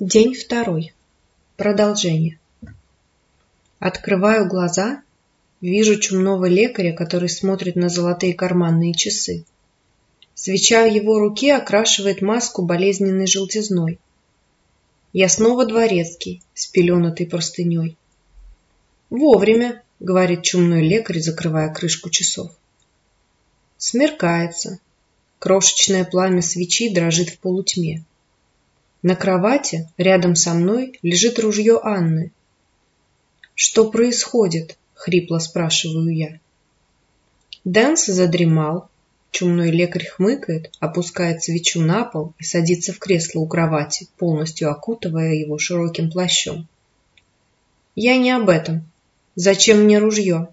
День второй. Продолжение. Открываю глаза, вижу чумного лекаря, который смотрит на золотые карманные часы. Свеча в его руке окрашивает маску болезненной желтизной. Я снова дворецкий, спеленутый простыней. «Вовремя», — говорит чумной лекарь, закрывая крышку часов. Смеркается. Крошечное пламя свечи дрожит в полутьме. На кровати рядом со мной лежит ружье Анны. «Что происходит?» — хрипло спрашиваю я. Дэнс задремал. Чумной лекарь хмыкает, опускает свечу на пол и садится в кресло у кровати, полностью окутывая его широким плащом. «Я не об этом. Зачем мне ружье?»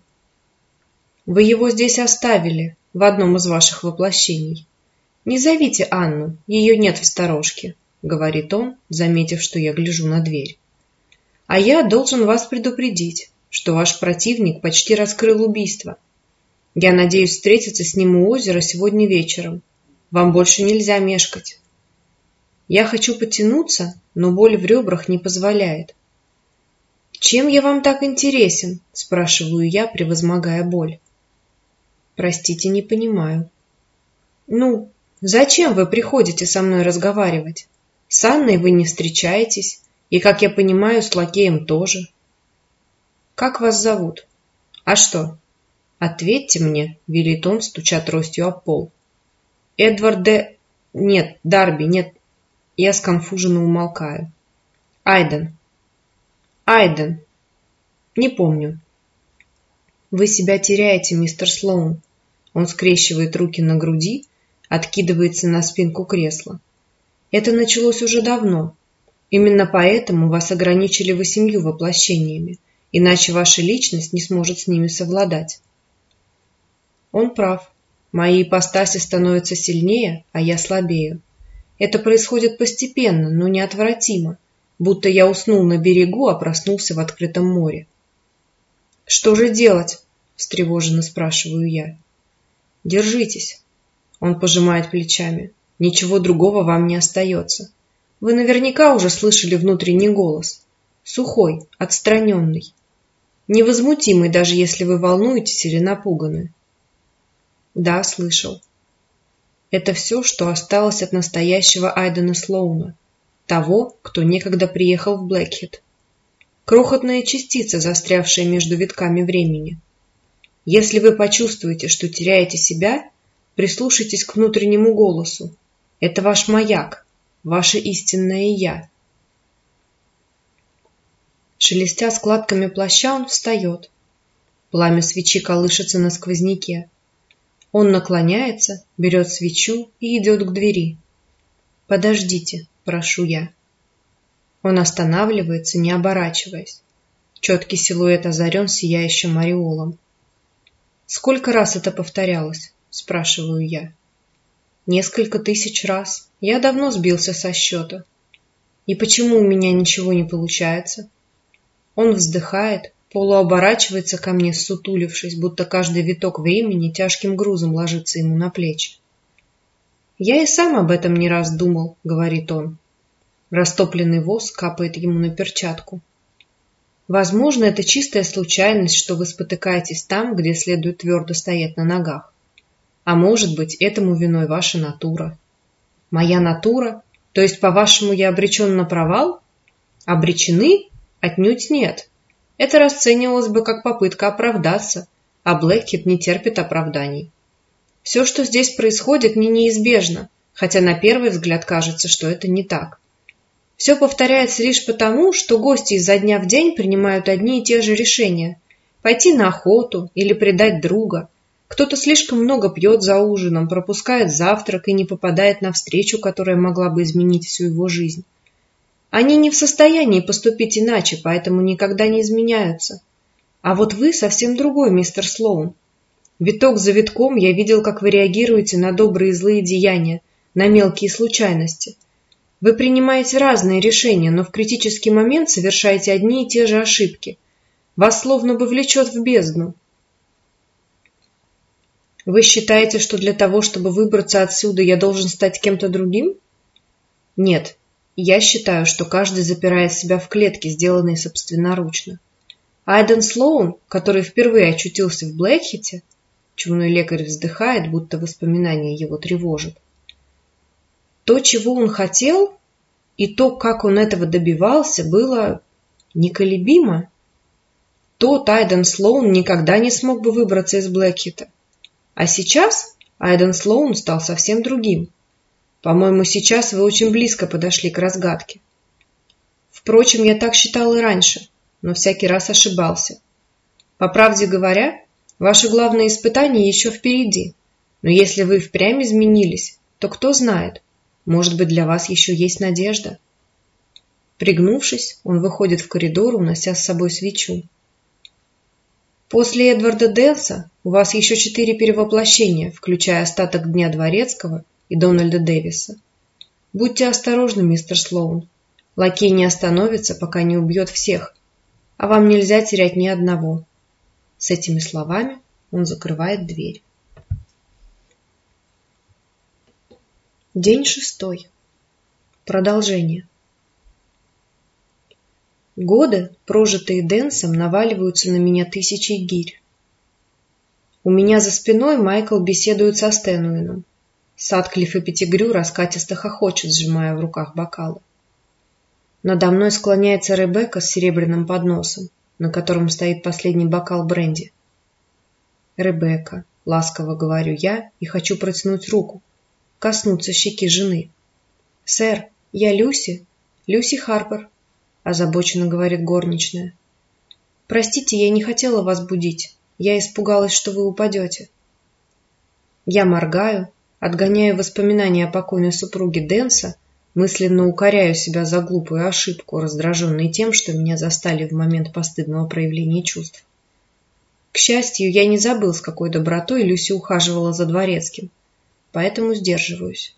«Вы его здесь оставили, в одном из ваших воплощений. Не зовите Анну, ее нет в сторожке говорит он, заметив, что я гляжу на дверь. А я должен вас предупредить, что ваш противник почти раскрыл убийство. Я надеюсь встретиться с ним у озера сегодня вечером. Вам больше нельзя мешкать. Я хочу потянуться, но боль в ребрах не позволяет. «Чем я вам так интересен?» – спрашиваю я, превозмогая боль. «Простите, не понимаю». «Ну, зачем вы приходите со мной разговаривать? С Анной вы не встречаетесь, и, как я понимаю, с лакеем тоже. Как вас зовут? А что? Ответьте мне, велит он, стуча тростью об пол. Эдвард де... Нет, Дарби, нет. Я сконфуженно умолкаю. Айден. Айден. Не помню. Вы себя теряете, мистер Слоун. Он скрещивает руки на груди, откидывается на спинку кресла. Это началось уже давно. Именно поэтому вас ограничили восемью воплощениями, иначе ваша личность не сможет с ними совладать. Он прав. Мои ипостаси становятся сильнее, а я слабею. Это происходит постепенно, но неотвратимо, будто я уснул на берегу, а проснулся в открытом море. «Что же делать?» – встревоженно спрашиваю я. «Держитесь». Он пожимает плечами. Ничего другого вам не остается. Вы наверняка уже слышали внутренний голос. Сухой, отстраненный. Невозмутимый, даже если вы волнуетесь или напуганы. Да, слышал. Это все, что осталось от настоящего Айдена Слоуна, того, кто некогда приехал в Блэкхит. Крохотная частица, застрявшая между витками времени. Если вы почувствуете, что теряете себя, прислушайтесь к внутреннему голосу, это ваш маяк, ваше истинное «я». Шелестя складками плаща, он встает. Пламя свечи колышется на сквозняке. Он наклоняется, берет свечу и идет к двери. «Подождите», — прошу я. Он останавливается, не оборачиваясь. Четкий силуэт озарен сияющим ореолом. «Сколько раз это повторялось?» — спрашиваю я. Несколько тысяч раз. Я давно сбился со счета. И почему у меня ничего не получается? Он вздыхает, полуоборачивается ко мне, сутулившись, будто каждый виток времени тяжким грузом ложится ему на плечи. «Я и сам об этом не раз думал», — говорит он. Растопленный воск капает ему на перчатку. Возможно, это чистая случайность, что вы спотыкаетесь там, где следует твердо стоять на ногах. А может быть, этому виной ваша натура. Моя натура? То есть, по-вашему, я обречен на провал? Обречены? Отнюдь нет. Это расценивалось бы как попытка оправдаться, а Блэкхит не терпит оправданий. Все, что здесь происходит, не неизбежно, хотя на первый взгляд кажется, что это не так. Все повторяется лишь потому, что гости изо дня в день принимают одни и те же решения – пойти на охоту или предать друга – кто-то слишком много пьет за ужином, пропускает завтрак и не попадает на встречу, которая могла бы изменить всю его жизнь. Они не в состоянии поступить иначе, поэтому никогда не изменяются. А вот вы совсем другой, мистер Слоун. Виток за витком я видел, как вы реагируете на добрые и злые деяния, на мелкие случайности. Вы принимаете разные решения, но в критический момент совершаете одни и те же ошибки. Вас словно бы влечет в бездну. Вы считаете, что для того, чтобы выбраться отсюда, я должен стать кем-то другим? Нет. я считаю, что каждый запирает себя в клетке, сделанной собственноручно. Айден Слоун, который впервые очутился в Блэкхите, чумной лекарь вздыхает, будто воспоминания его тревожат. То, чего он хотел, и то, как он этого добивался, было неколебимо. Тот Айден Слоун никогда не смог бы выбраться из Блэкхита. А сейчас Айден Слоун стал совсем другим. По-моему, сейчас вы очень близко подошли к разгадке. Впрочем, я так считал и раньше, но всякий раз ошибался. По правде говоря, ваше главное испытание еще впереди. Но если вы впрямь изменились, то кто знает, может быть, для вас еще есть надежда. Пригнувшись, он выходит в коридор, унося с собой свечу. После Эдварда Дэнса у вас еще четыре перевоплощения, включая остаток Дня Дворецкого и Дональда Дэвиса. Будьте осторожны, мистер Слоун. Лакей не остановится, пока не убьет всех, а вам нельзя терять ни одного. С этими словами он закрывает дверь. День шестой. Продолжение. Годы, прожитые Дэнсом, наваливаются на меня тысячей гирь. У меня за спиной Майкл беседует со Стэнуином. Садклифф и Пятигрю раскатисто хохочут, сжимая в руках бокалы. Надо мной склоняется Ребекка с серебряным подносом, на котором стоит последний бокал бренди. «Ребекка», — ласково говорю я и хочу протянуть руку, коснуться щеки жены. «Сэр, я Люси, Люси Харпер», — озабоченно говорит горничная. «Простите, я не хотела вас будить. Я испугалась, что вы упадете». Я моргаю, Отгоняя воспоминания о покойной супруге Дэнса, мысленно укоряю себя за глупую ошибку, раздраженный тем, что меня застали в момент постыдного проявления чувств. К счастью, я не забыл, с какой добротой Люси ухаживала за дворецким, поэтому сдерживаюсь.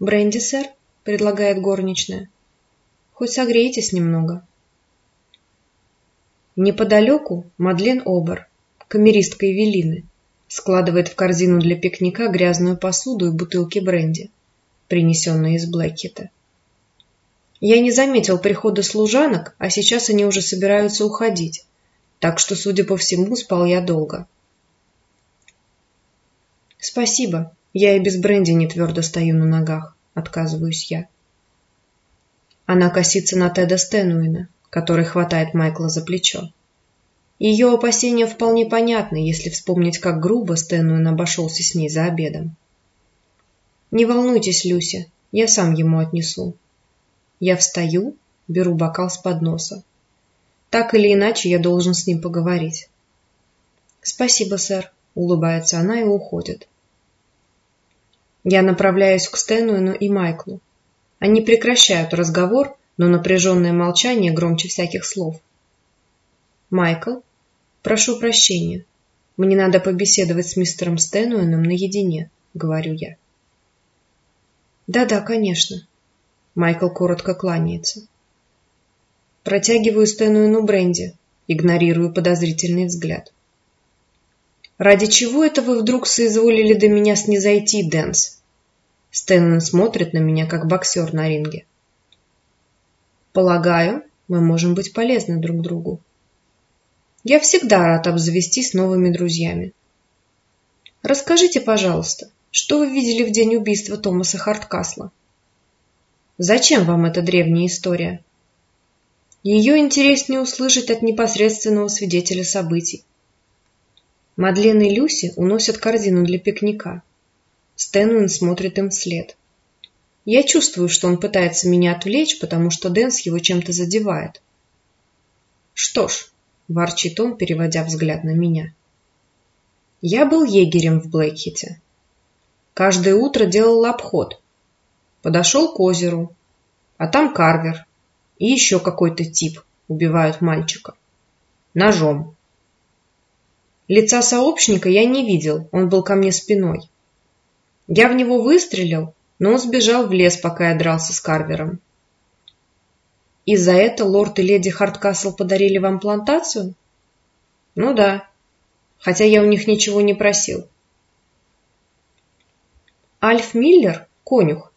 «Бренди, сэр?» — предлагает горничная. «Хоть согреетесь немного». Неподалеку Мадлен Обер, камеристка Эвелины, складывает в корзину для пикника грязную посуду и бутылки бренди, принесенные из Блэкхита. Я не заметил прихода служанок, а сейчас они уже собираются уходить, так что, судя по всему, спал я долго. «Спасибо, я и без бренди не твердо стою на ногах», — отказываюсь я. Она косится на Теда Стэнуина, который хватает Майкла за плечо. Ее опасения вполне понятны, если вспомнить, как грубо Стэнуэн обошелся с ней за обедом. «Не волнуйтесь, Люся, я сам ему отнесу». Я встаю, беру бокал с подноса. Так или иначе, я должен с ним поговорить. «Спасибо, сэр», — улыбается она и уходит. Я направляюсь к Стэнуэну и Майклу. Они прекращают разговор, но напряженное молчание громче всяких слов. Майкл, «Прошу прощения. Мне надо побеседовать с мистером Стэнуэном наедине», — говорю я. «Да-да, конечно». Майкл коротко кланяется. Протягиваю Стэнуэну бренди, игнорирую подозрительный взгляд. «Ради чего это вы вдруг соизволили до меня снизойти, Дэнс?» Стэнуэн смотрит на меня, как боксер на ринге. «Полагаю, мы можем быть полезны друг другу», я всегда рад обзавестись новыми друзьями. Расскажите, пожалуйста, что вы видели в день убийства Томаса Харткасла? Зачем вам эта древняя история? Ее интереснее услышать от непосредственного свидетеля событий. Мадлен и Люси уносят корзину для пикника. Стэнуин смотрит им вслед. Я чувствую, что он пытается меня отвлечь, потому что Дэнс его чем-то задевает. Что ж, ворчит он, переводя взгляд на меня. Я был егерем в Блэкхите. Каждое утро делал обход. Подошел к озеру, а там карвер и еще какой-то тип убивают мальчика. Ножом. Лица сообщника я не видел, он был ко мне спиной. Я в него выстрелил, но он сбежал в лес, пока я дрался с карвером. И за это лорд и леди Харткасл подарили вам плантацию? Ну да, хотя я у них ничего не просил. Альф Миллер, конюх,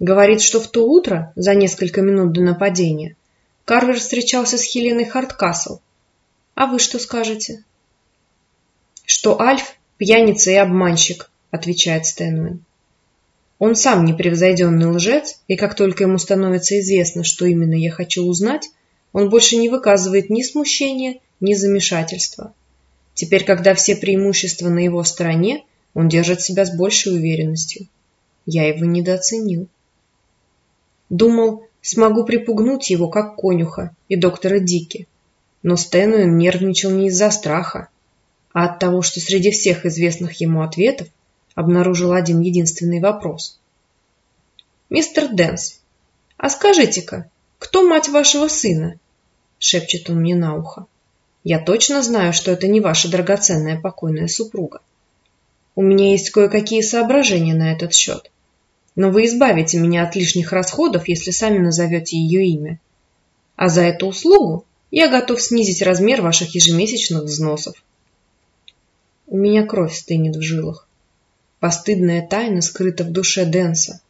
Говорит, что в то утро, за несколько минут до нападения, Карвер встречался с Хеленой Харткасл. А вы что скажете? Что Альф – пьяница и обманщик, отвечает Стэнуэн. Он сам непревзойденный лжец, и как только ему становится известно, что именно я хочу узнать, он больше не выказывает ни смущения, ни замешательства. Теперь, когда все преимущества на его стороне, он держит себя с большей уверенностью. Я его недооценил. Думал, смогу припугнуть его, как конюха и доктора Дики. Но Стэнуэн нервничал не из-за страха, а от того, что среди всех известных ему ответов обнаружил один единственный вопрос. «Мистер Дэнс, а скажите-ка, кто мать вашего сына?» — шепчет он мне на ухо. «Я точно знаю, что это не ваша драгоценная покойная супруга. У меня есть кое-какие соображения на этот счет. Но вы избавите меня от лишних расходов, если сами назовете ее имя. А за эту услугу я готов снизить размер ваших ежемесячных взносов. У меня кровь стынет в жилах. Постыдная тайна скрыта в душе Дэнса.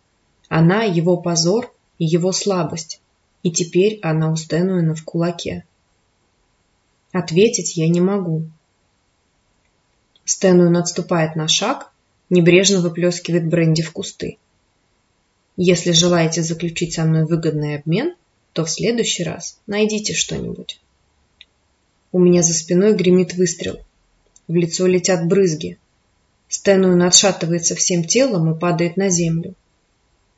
Она – его позор и его слабость. И теперь она у Стэнуэна в кулаке. Ответить я не могу. Стэнуэн отступает на шаг, небрежно выплескивает бренди в кусты. Если желаете заключить со мной выгодный обмен, то в следующий раз найдите что-нибудь. У меня за спиной гремит выстрел. В лицо летят брызги. Стэнуин отшатывается всем телом и падает на землю.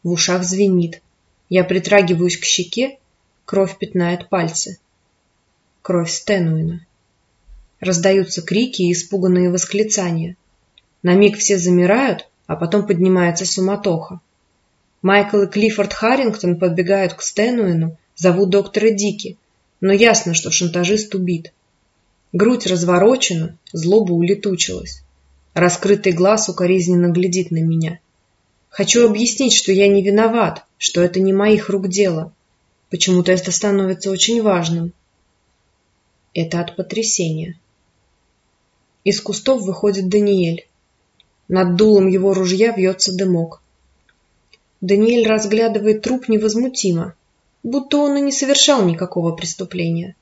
В ушах звенит. Я притрагиваюсь к щеке, кровь пятнает пальцы. Кровь Стэнуина. Раздаются крики и испуганные восклицания. На миг все замирают, а потом поднимается суматоха. Майкл и Клиффорд Харрингтон подбегают к Стэнуину, зовут доктора Дики, но ясно, что шантажист убит. Грудь разворочена, злоба улетучилась. Раскрытый глаз укоризненно глядит на меня. Хочу объяснить, что я не виноват, что это не моих рук дело. Почему-то это становится очень важным. Это от потрясения. Из кустов выходит Даниэль. Над дулом его ружья вьется дымок. Даниэль разглядывает труп невозмутимо, будто он и не совершал никакого преступления.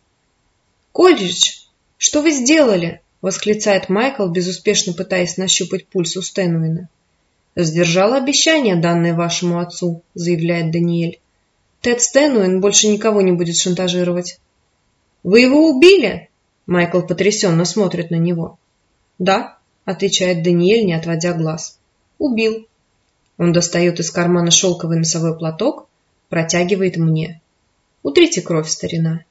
«Кольридж, что вы сделали?» — восклицает Майкл, безуспешно пытаясь нащупать пульс у Стэнуина. «Сдержал обещание, данное вашему отцу», — заявляет Даниэль. «Тед Стэнуин больше никого не будет шантажировать». «Вы его убили?» — Майкл потрясенно смотрит на него. «Да», — отвечает Даниэль, не отводя глаз. «Убил. Он достает из кармана шелковый носовой платок, протягивает мне. Утрите кровь, старина.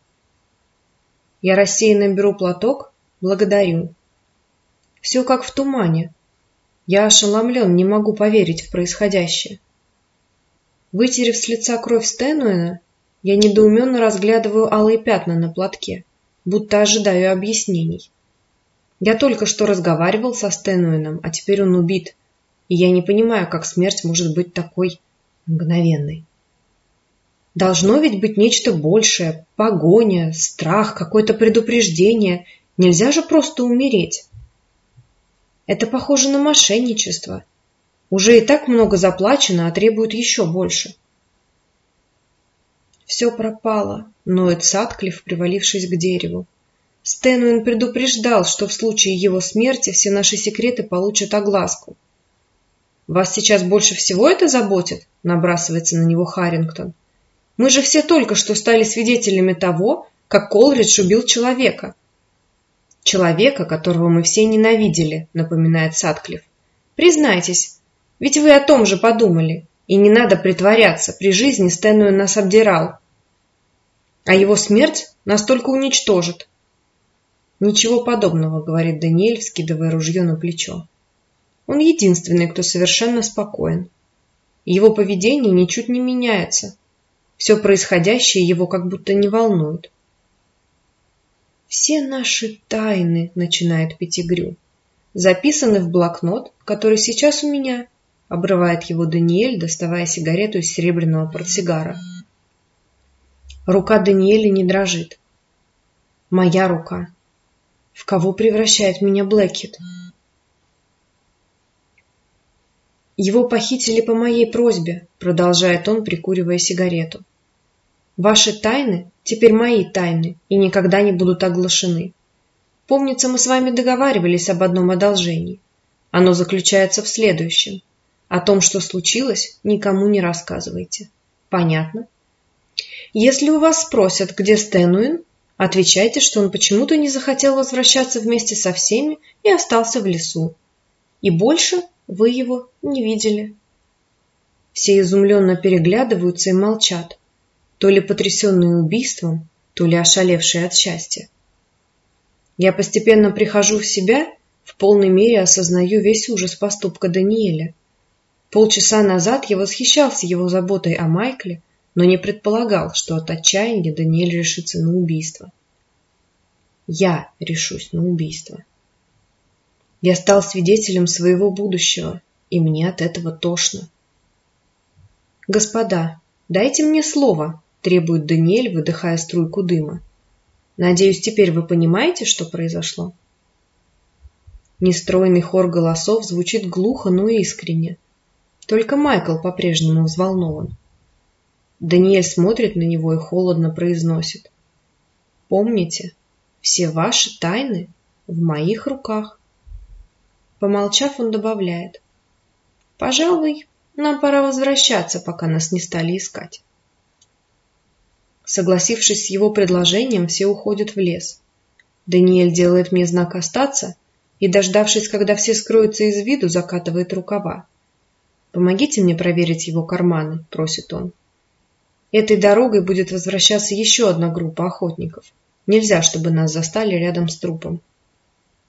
Я рассеянно беру платок, благодарю. Все как в тумане. Я ошеломлен, не могу поверить в происходящее. Вытерев с лица кровь Стэнуэна, я недоуменно разглядываю алые пятна на платке, будто ожидаю объяснений. Я только что разговаривал со Стэнуэном, а теперь он убит, и я не понимаю, как смерть может быть такой мгновенной. Должно ведь быть нечто большее, погоня, страх, какое-то предупреждение. Нельзя же просто умереть. Это похоже на мошенничество. Уже и так много заплачено, а требуют еще больше. Все пропало, ноет Садклифф, привалившись к дереву. Стэнуин предупреждал, что в случае его смерти все наши секреты получат огласку. «Вас сейчас больше всего это заботит?» – набрасывается на него Харрингтон. «Мы же все только что стали свидетелями того, как Колридж убил человека». «Человека, которого мы все ненавидели», – напоминает Садклифф. «Признайтесь, ведь вы о том же подумали, и не надо притворяться, при жизни Стэнуэн нас обдирал. А его смерть нас только уничтожит». «Ничего подобного», – говорит Даниэль, вскидывая ружье на плечо. Он единственный, кто совершенно спокоен. Его поведение ничуть не меняется. Все происходящее его как будто не волнует. «Все наши тайны», — начинает Пятигрю, — «записаны в блокнот, который сейчас у меня», — обрывает его Даниэль, доставая сигарету из серебряного портсигара. Рука Даниэля не дрожит. Моя рука. В кого превращает меня Блэкхит? Его похитили по моей просьбе, продолжает он, прикуривая сигарету. Ваши тайны теперь мои тайны и никогда не будут оглашены. Помнится, мы с вами договаривались об одном одолжении. Оно заключается в следующем. О том, что случилось, никому не рассказывайте. Понятно? Если у вас спросят, где Стэнуин, отвечайте, что он почему-то не захотел возвращаться вместе со всеми и остался в лесу. И больше вы его не видели. Все изумленно переглядываются и молчат, то ли потрясенные убийством, то ли ошалевшие от счастья. Я постепенно прихожу в себя, в полной мере осознаю весь ужас поступка Даниэля. Полчаса назад я восхищался его заботой о Майкле, но не предполагал, что от отчаяния Даниэль решится на убийство. Я решусь на убийство. Я стал свидетелем своего будущего, и мне от этого тошно. «Господа, дайте мне слово», – требует Даниэль, выдыхая струйку дыма. Надеюсь, теперь вы понимаете, что произошло? Нестройный хор голосов звучит глухо, но искренне. Только Майкл по-прежнему взволнован. Даниэль смотрит на него и холодно произносит. Помните, все ваши тайны в моих руках. Помолчав, он добавляет. Пожалуй, нам пора возвращаться, пока нас не стали искать. Согласившись с его предложением, все уходят в лес. Даниэль делает мне знак остаться и, дождавшись, когда все скроются из виду, закатывает рукава. «Помогите мне проверить его карманы», — просит он. «Этой дорогой будет возвращаться еще одна группа охотников. Нельзя, чтобы нас застали рядом с трупом».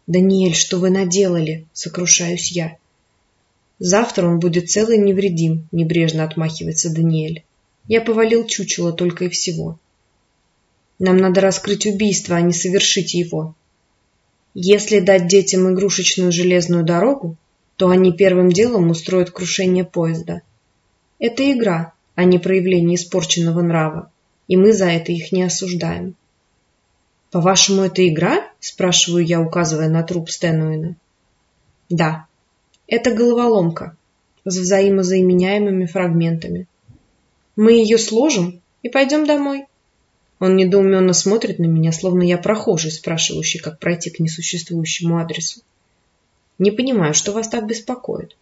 «Даниэль, что вы наделали?» — сокрушаюсь я. «Завтра он будет целый невредим», — небрежно отмахивается Даниэль. Я повалил чучело только и всего. Нам надо раскрыть убийство, а не совершить его. Если дать детям игрушечную железную дорогу, то они первым делом устроят крушение поезда. Это игра, а не проявление испорченного нрава, и мы за это их не осуждаем. «По-вашему, это игра?» – спрашиваю я, указывая на труп Стэнуина. «Да, это головоломка с взаимозаменяемыми фрагментами. Мы ее сложим и пойдем домой. Он недоуменно смотрит на меня, словно я прохожий, спрашивающий, как пройти к несуществующему адресу. Не понимаю, что вас так беспокоит.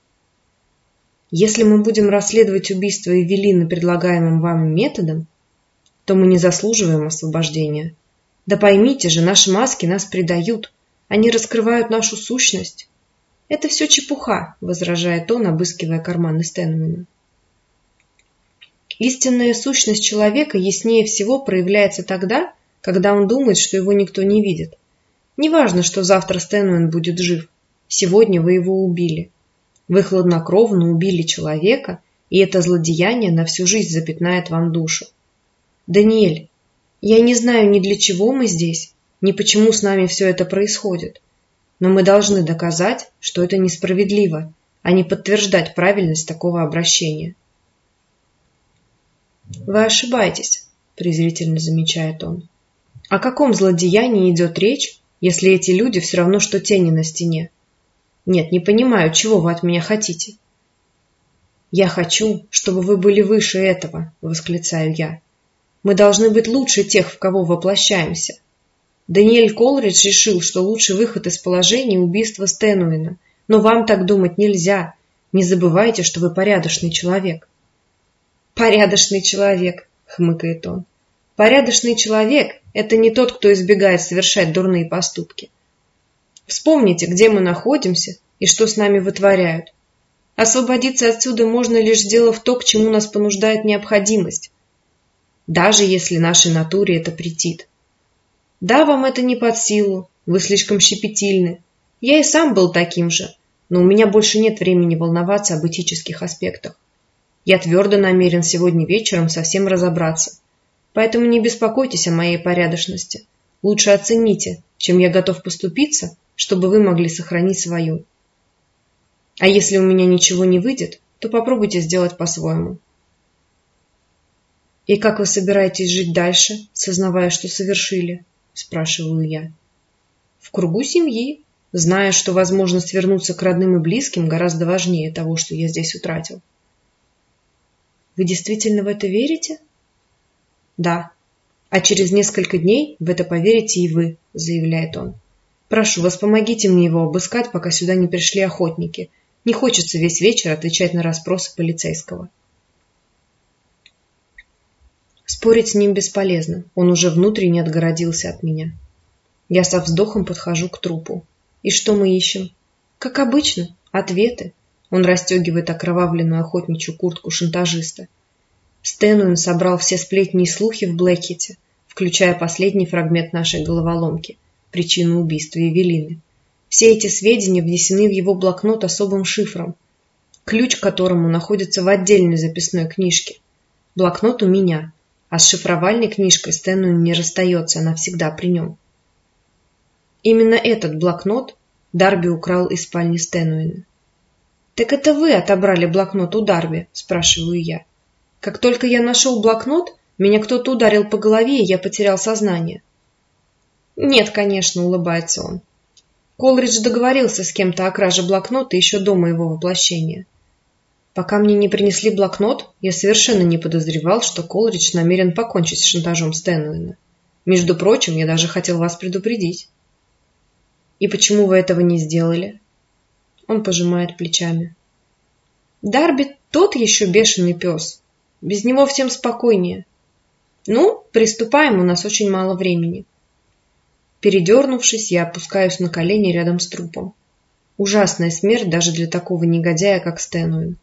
Если мы будем расследовать убийство Эвелины предлагаемым вами методом, то мы не заслуживаем освобождения. Да поймите же, наши маски нас предают. Они раскрывают нашу сущность. Это все чепуха, возражает он, обыскивая карманы Стэнмена. Истинная сущность человека яснее всего проявляется тогда, когда он думает, что его никто не видит. Неважно, что завтра Стэнуэн будет жив. Сегодня вы его убили. Вы хладнокровно убили человека, и это злодеяние на всю жизнь запятнает вам душу. Даниэль, я не знаю ни для чего мы здесь, ни почему с нами все это происходит. Но мы должны доказать, что это несправедливо, а не подтверждать правильность такого обращения. Вы ошибаетесь, презрительно замечает он. О каком злодеянии идет речь, если эти люди все равно, что тени на стене? Нет, не понимаю, чего вы от меня хотите. Я хочу, чтобы вы были выше этого, восклицаю я. Мы должны быть лучше тех, в кого воплощаемся. Даниэль Колридж решил, что лучший выход из положения – убийство Стэнуина. Но вам так думать нельзя. Не забывайте, что вы порядочный человек. «Порядочный человек», — хмыкает он. «Порядочный человек — это не тот, кто избегает совершать дурные поступки. Вспомните, где мы находимся и что с нами вытворяют. Освободиться отсюда можно лишь сделав то, к чему нас понуждает необходимость, даже если нашей натуре это претит. Да, вам это не под силу, вы слишком щепетильны. Я и сам был таким же, но у меня больше нет времени волноваться об этических аспектах. Я твердо намерен сегодня вечером совсем разобраться. Поэтому не беспокойтесь о моей порядочности. Лучше оцените, чем я готов поступиться, чтобы вы могли сохранить свою. А если у меня ничего не выйдет, то попробуйте сделать по-своему. «И как вы собираетесь жить дальше, сознавая, что совершили?» – спрашиваю я. «В кругу семьи. зная, что возможность вернуться к родным и близким гораздо важнее того, что я здесь утратил. Вы действительно в это верите? Да. А через несколько дней в это поверите и вы, заявляет он. Прошу вас, помогите мне его обыскать, пока сюда не пришли охотники. Не хочется весь вечер отвечать на расспросы полицейского. Спорить с ним бесполезно, он уже внутренне отгородился от меня. Я со вздохом подхожу к трупу. И что мы ищем? Как обычно, ответы. Он расстегивает окровавленную охотничью куртку шантажиста. Стэнуин собрал все сплетни и слухи в Блэкете, включая последний фрагмент нашей головоломки – причину убийства Евелины. Все эти сведения внесены в его блокнот особым шифром, ключ к которому находится в отдельной записной книжке. Блокнот у меня, а с шифровальной книжкой Стэнуин не расстается, она всегда при нем. Именно этот блокнот Дарби украл из спальни Стэнуина. «Так это вы отобрали блокнот у Дарби?» – спрашиваю я. Как только я нашел блокнот, меня кто-то ударил по голове, и я потерял сознание. «Нет, конечно», – улыбается он. Колридж договорился с кем-то о краже блокнота еще до моего воплощения. Пока мне не принесли блокнот, я совершенно не подозревал, что Колридж намерен покончить с шантажом Стэнуина. Между прочим, я даже хотел вас предупредить. И почему вы этого не сделали? Он пожимает плечами. Дарби тот еще бешеный пес. Без него всем спокойнее. Ну, приступаем, у нас очень мало времени. Передернувшись, я опускаюсь на колени рядом с трупом. Ужасная смерть даже для такого негодяя, как Стэнуин.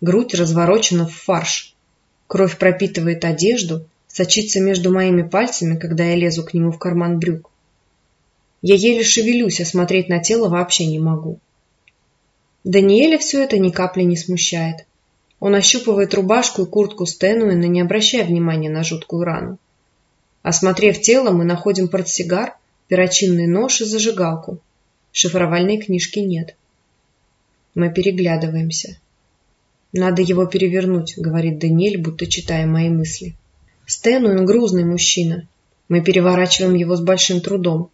Грудь разворочена в фарш. Кровь пропитывает одежду, сочится между моими пальцами, когда я лезу к нему в карман брюк. Я еле шевелюсь, а смотреть на тело вообще не могу. Даниэля все это ни капли не смущает. Он ощупывает рубашку и куртку Стэнуина, не обращая внимания на жуткую рану. Осмотрев тело, мы находим портсигар, перочинный нож и зажигалку. Шифровальной книжки нет. Мы переглядываемся. «Надо его перевернуть», — говорит Даниэль, будто читая мои мысли. Стэнуин грузный мужчина. Мы переворачиваем его с большим трудом.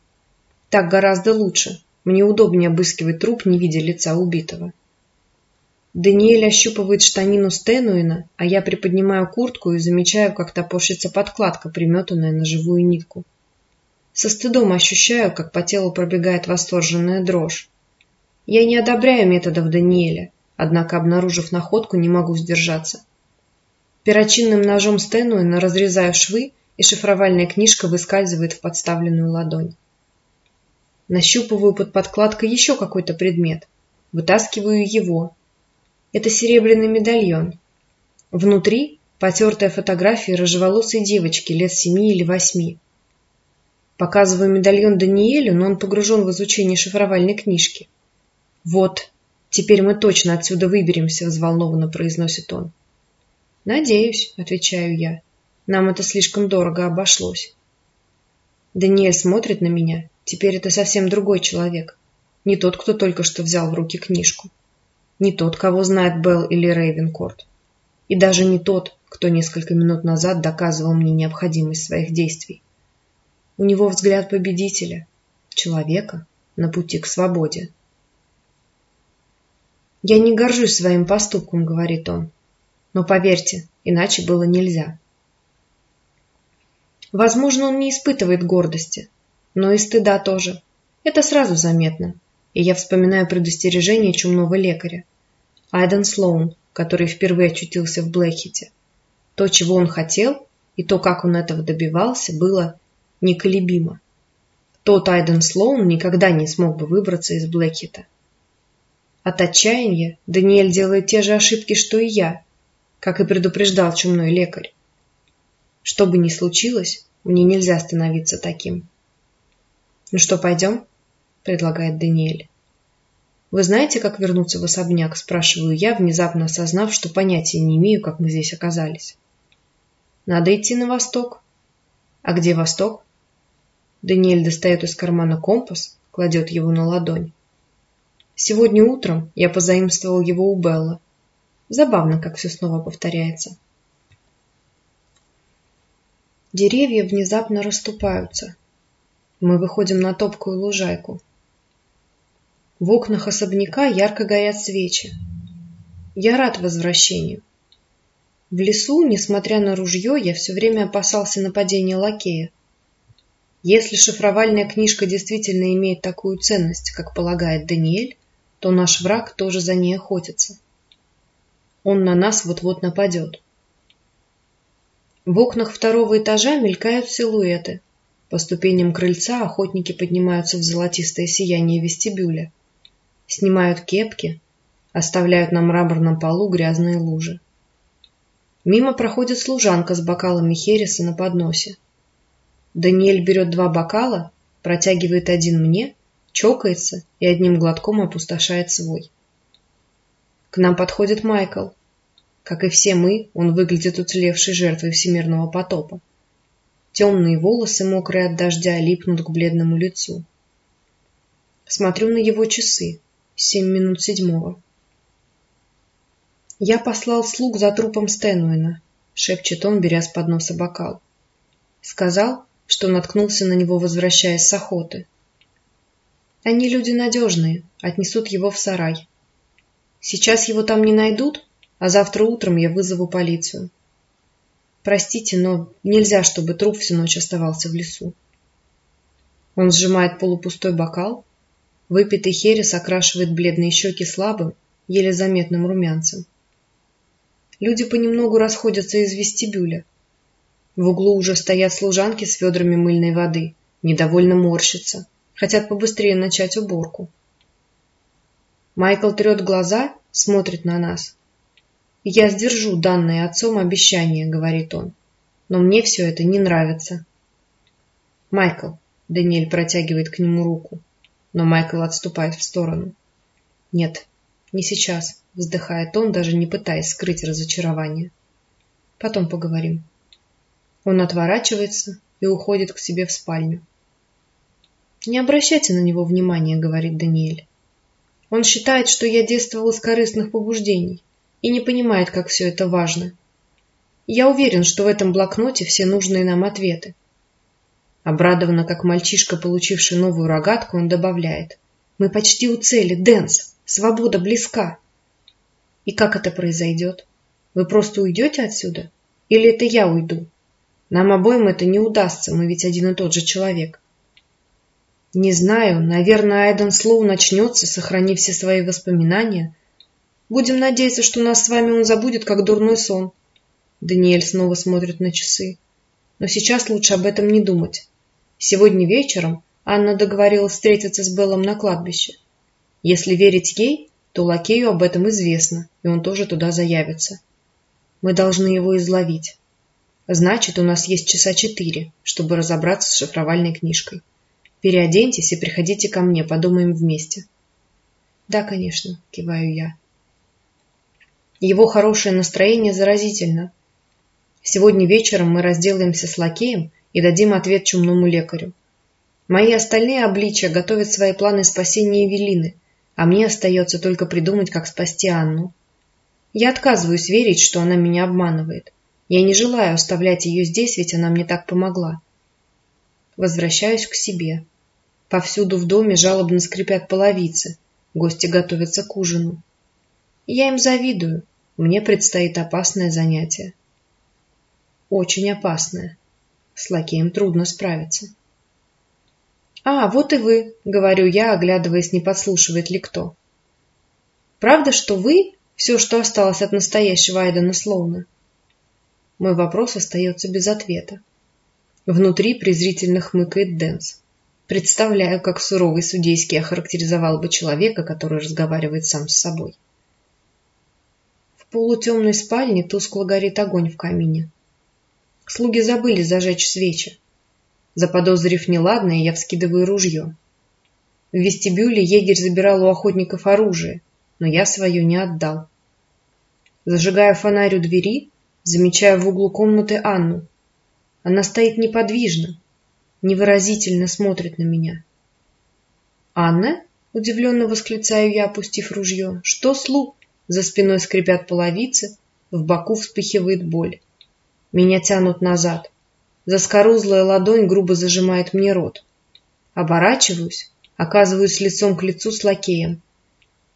Так гораздо лучше. Мне удобнее обыскивать труп, не видя лица убитого. Даниэль ощупывает штанину Стэнуина, а я приподнимаю куртку и замечаю, как топорщится подкладка, приметанная на живую нитку. Со стыдом ощущаю, как по телу пробегает восторженная дрожь. Я не одобряю методов Даниэля, однако, обнаружив находку, не могу сдержаться. Перочинным ножом Стэнуина разрезаю швы, и шифровальная книжка выскальзывает в подставленную ладонь. Нащупываю под подкладкой еще какой-то предмет. Вытаскиваю его. Это серебряный медальон. Внутри потертая фотография рыжеволосой девочки лет семи или восьми. Показываю медальон Даниэлю, но он погружен в изучение шифровальной книжки. «Вот, теперь мы точно отсюда выберемся», — взволнованно произносит он. «Надеюсь», — отвечаю я. «Нам это слишком дорого обошлось». Даниэль смотрит на меня, Теперь это совсем другой человек. Не тот, кто только что взял в руки книжку. Не тот, кого знает Белл или Рейвенкорт. И даже не тот, кто несколько минут назад доказывал мне необходимость своих действий. У него взгляд победителя, человека на пути к свободе. «Я не горжусь своим поступком», — говорит он. «Но поверьте, иначе было нельзя». Возможно, он не испытывает гордости, но и стыда тоже. Это сразу заметно. И я вспоминаю предостережение чумного лекаря. Айден Слоун, который впервые очутился в Блэкхите. То, чего он хотел, и то, как он этого добивался, было неколебимо. Тот Айден Слоун никогда не смог бы выбраться из Блэкхита. От отчаяния Даниэль делает те же ошибки, что и я, как и предупреждал чумной лекарь. Что бы ни случилось, мне нельзя становиться таким. «Ну что, пойдем?» – предлагает Даниэль. «Вы знаете, как вернуться в особняк?» – спрашиваю я, внезапно осознав, что понятия не имею, как мы здесь оказались. «Надо идти на восток». «А где восток?» Даниэль достает из кармана компас, кладет его на ладонь. Сегодня утром я позаимствовал его у Белла. Забавно, как все снова повторяется. Деревья внезапно расступаются. Мы выходим на топкую лужайку. В окнах особняка ярко горят свечи. Я рад возвращению. В лесу, несмотря на ружье, я все время опасался нападения лакея. Если шифровальная книжка действительно имеет такую ценность, как полагает Даниэль, то наш враг тоже за ней охотится. Он на нас вот-вот нападет. В окнах второго этажа мелькают силуэты. По ступеням крыльца охотники поднимаются в золотистое сияние вестибюля снимают кепки, оставляют на мраморном полу грязные лужи. Мимо проходит служанка с бокалами хереса на подносе. Даниэль берет два бокала, протягивает один мне, чокается и одним глотком опустошает свой. К нам подходит Майкл. Как и все мы, он выглядит уцелевшей жертвой всемирного потопа. Темные волосы, мокрые от дождя, липнут к бледному лицу. Смотрю на его часы семь минут седьмого. «Я послал слуг за трупом Стэнуина», — шепчет он, беря с подноса бокал. Сказал, что наткнулся на него, возвращаясь с охоты. «Они люди надежные, отнесут его в сарай. Сейчас его там не найдут, а завтра утром я вызову полицию. Простите, но нельзя, чтобы труп всю ночь оставался в лесу». Он сжимает полупустой бокал, Выпитый херес окрашивает бледные щеки слабым, еле заметным румянцем. Люди понемногу расходятся из вестибюля. В углу уже стоят служанки с ведрами мыльной воды, недовольно морщатся, хотят побыстрее начать уборку. Майкл трет глаза, смотрит на нас. «Я сдержу данное отцом обещание», — говорит он. «Но мне все это не нравится». «Майкл», — Даниэль протягивает к нему руку, но Майкл отступает в сторону. «Нет, не сейчас», — вздыхает он, даже не пытаясь скрыть разочарование. «Потом поговорим». Он отворачивается и уходит к себе в спальню. «Не обращайте на него внимания», — говорит Даниэль. «Он считает, что я действовал из корыстных побуждений и не понимает, как все это важно. Я уверен, что в этом блокноте все нужные нам ответы. Обрадованно, как мальчишка, получивший новую рогатку, он добавляет. «Мы почти у цели, Дэнс! Свобода близка!» «И как это произойдет? Вы просто уйдете отсюда? Или это я уйду? Нам обоим это не удастся, мы ведь один и тот же человек». «Не знаю, наверное, Айден Слоу начнется, сохранив все свои воспоминания. Будем надеяться, что нас с вами он забудет, как дурной сон». Даниэль снова смотрит на часы. «Но сейчас лучше об этом не думать. Сегодня вечером Анна договорилась встретиться с Беллом на кладбище. Если верить ей, то лакею об этом известно, и он тоже туда заявится. Мы должны его изловить. Значит, у нас есть часа четыре, чтобы разобраться с шифровальной книжкой. Переоденьтесь и приходите ко мне, подумаем вместе. Да, конечно, киваю я. Его хорошее настроение заразительно. Сегодня вечером мы разделаемся с лакеем и дадим ответ чумному лекарю. Мои остальные обличия готовят свои планы спасения Эвелины, а мне остается только придумать, как спасти Анну. Я отказываюсь верить, что она меня обманывает. Я не желаю оставлять ее здесь, ведь она мне так помогла. Возвращаюсь к себе. Повсюду в доме жалобно скрипят половицы. Гости готовятся к ужину. Я им завидую. Мне предстоит опасное занятие. Очень опасное. С лакеем трудно справиться. «А, вот и вы», — говорю я, оглядываясь, не подслушивает ли кто. «Правда, что вы — все, что осталось от настоящего Айдена Слоуна?» Мой вопрос остается без ответа. Внутри презрительно хмыкает Дэнс. Представляю, как суровый судейский охарактеризовал бы человека, который разговаривает сам с собой. Полутемной спальне тускло горит огонь в камине. Слуги забыли зажечь свечи. Заподозрив неладное, я вскидываю ружье. В вестибюле егерь забирал у охотников оружие, но я свое не отдал. Зажигая фонарь у двери, замечаю в углу комнаты Анну. Она стоит неподвижно, невыразительно смотрит на меня. «Анна?» — удивленно восклицаю я, опустив ружье. «Что слуг?» За спиной скрипят половицы, в боку вспыхивает боль. Меня тянут назад. Заскорузлая ладонь грубо зажимает мне рот. Оборачиваюсь, Оказываюсь лицом к лицу с лакеем.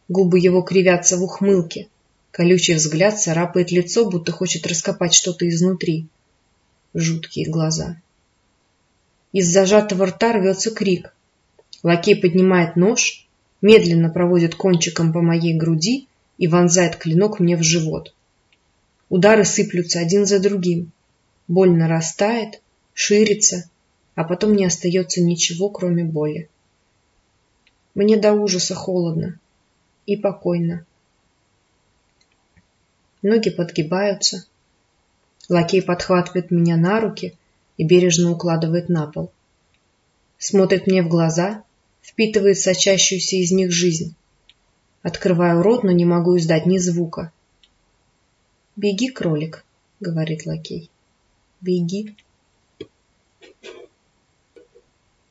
Губы его кривятся в ухмылке. Колючий взгляд царапает лицо, будто хочет раскопать что-то изнутри. Жуткие глаза. Из зажатого рта рвется крик. Лакей поднимает нож, медленно проводит кончиком по моей груди и вонзает клинок мне в живот. Удары сыплются один за другим. Боль нарастает, ширится, а потом не остается ничего, кроме боли. Мне до ужаса холодно и покойно. Ноги подгибаются. Лакей подхватывает меня на руки и бережно укладывает на пол. Смотрит мне в глаза, впитывает сочащуюся из них жизнь. Открываю рот, но не могу издать ни звука. «Беги, кролик», — говорит лакей. «Беги».